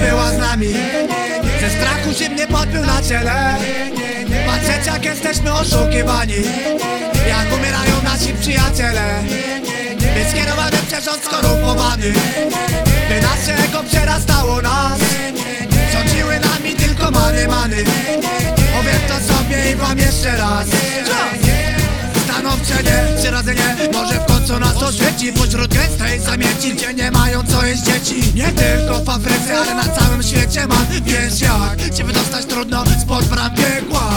była z nami? Ze strachu zimnie podbił na ciele Patrzeć jak jesteśmy oszukiwani Jak umierają nasi przyjaciele. Jest skierowany przerząd skorumpowany. By naszego przerastało nas. Rządziły nami tylko many, many. Powiem to sobie i wam jeszcze raz. Stanowcze nie, trzy razy nie Może w końcu nas oświeci. Pośród gęstej zamieci Gdzie nie mają co jest dzieci. Nie tylko w Afryce, ale na całym świecie man Wiesz jak, się wydostać trudno Spod bram piekła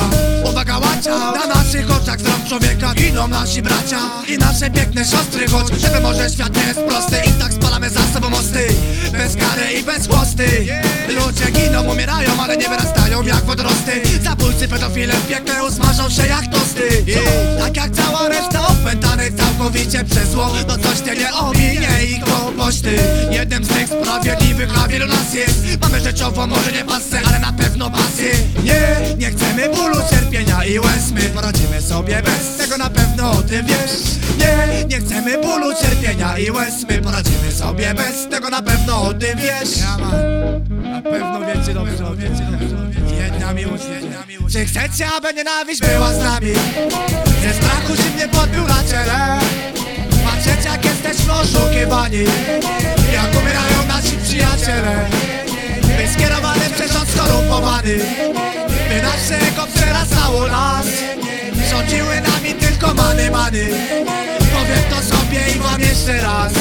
Łacia, na naszych oczach Zdrow człowieka giną nasi bracia. I nasze piękne siostry Choć żeby może świat nie jest prosty. I tak spalamy za sobą mosty Bez kary i bez chłosty. Ludzie giną, umierają, ale nie wyrastają jak wodorosty. Zabójcy, pedofile w piekle usmażą się jak tosty całkowicie przez zło No coś ty nie ominie ich poczty Jednym z tych sprawiedliwych, a wielu nas jest. Mamy rzeczowo, może nie pasę, ale na pewno pasję Nie, nie chcemy bólu, cierpienia i łez. My poradzimy sobie bez tego na pewno o tym wiesz. Nie, nie chcemy bólu, cierpienia i łez. My poradzimy sobie bez tego na pewno o tym wiesz. Ja, Na pewno wiecie dobrze, wiecie dobrze Jedna miłość, jedna miłość. Czy chcecie, aby nienawiść była z nami? Ze strachu zimnie podbił na ciele. Patrzeć jak jesteśmy oszukiwani. Jak umierają nasi przyjaciele. By skierowany przyrząd skorumpowany. By naszego przerastało nas Rządziły nami tylko many, many. Powiem to sobie i wam jeszcze raz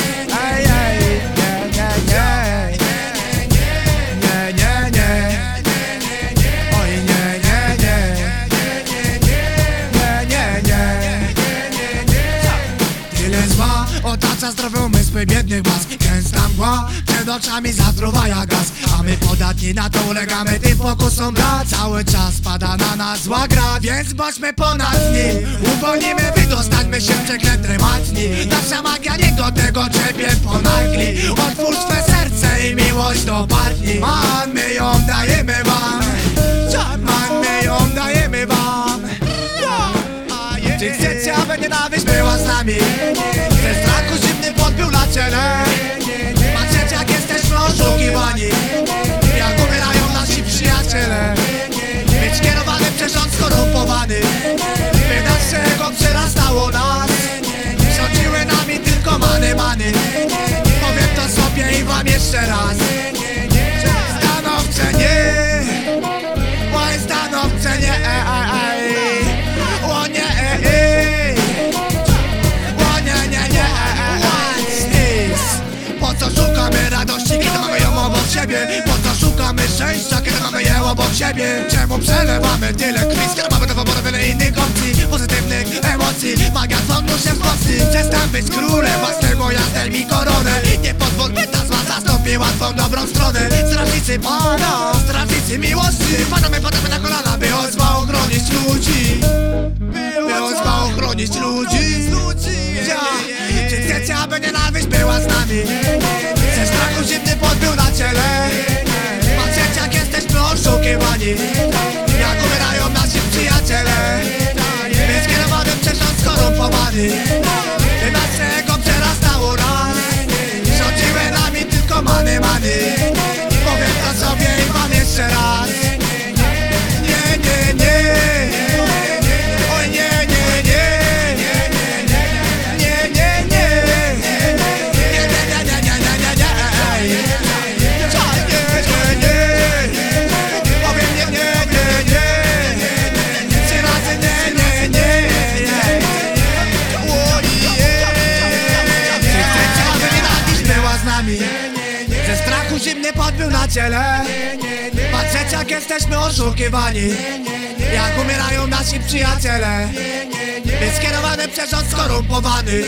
umysły biednych mas Gęsta mgła przed oczami zatruwa jak gaz. A my podatni na to ulegamy tym pokusom brat Cały czas pada na nas zła gra Więc bądźmy ponadni. Uwolnimy, wydostańmy się przeklętej matni Nasza magia niech do tego ciebie ponagli. Otwórz swe serce i miłość do partni Man, my ją dajemy wam. Ją dajemy wam. Czy chcecie, aby nienawiść była z nami? Skorumpowany By naszego przerastało nas Rządziły nami tylko many, many Powiem to sobie i wam jeszcze raz Stanowcze nie Oj, stanowcze nie e, e, e. E, e. E, siebie? Po co szukamy szczęścia, kiedy mamy je obok siebie? Czemu przelewamy tyle krwi, skoro wiele innych opcji. Pozytywnych emocji, magia sądu się wzmocni Przestań być królem własnego, ja zdejmij koronę. Nie pozwól, by ta zła zastąpiła twą dobrą stronę. Strażnicy Pana, strażnicy miłości. Padamy, padamy na kolana, by od zła ochronić ludzi. By od zła ochronić ludzi. Ja, Czy chcecie, aby nienawiść była z nami? Ze strachu zimny podbił na ciele? Patrzeć jak jesteśmy oszukiwani skorumpowany zimny podbił na ciele. Patrzeć jak jesteśmy oszukiwani. Jak umierają nasi przyjaciele. By skierowany przyrząd skorumpowany.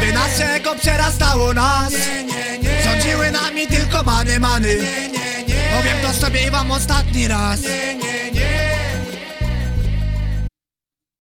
By naszego przerastało nas. Rządziły nami tylko many, many. Powiem to sobie i wam ostatni raz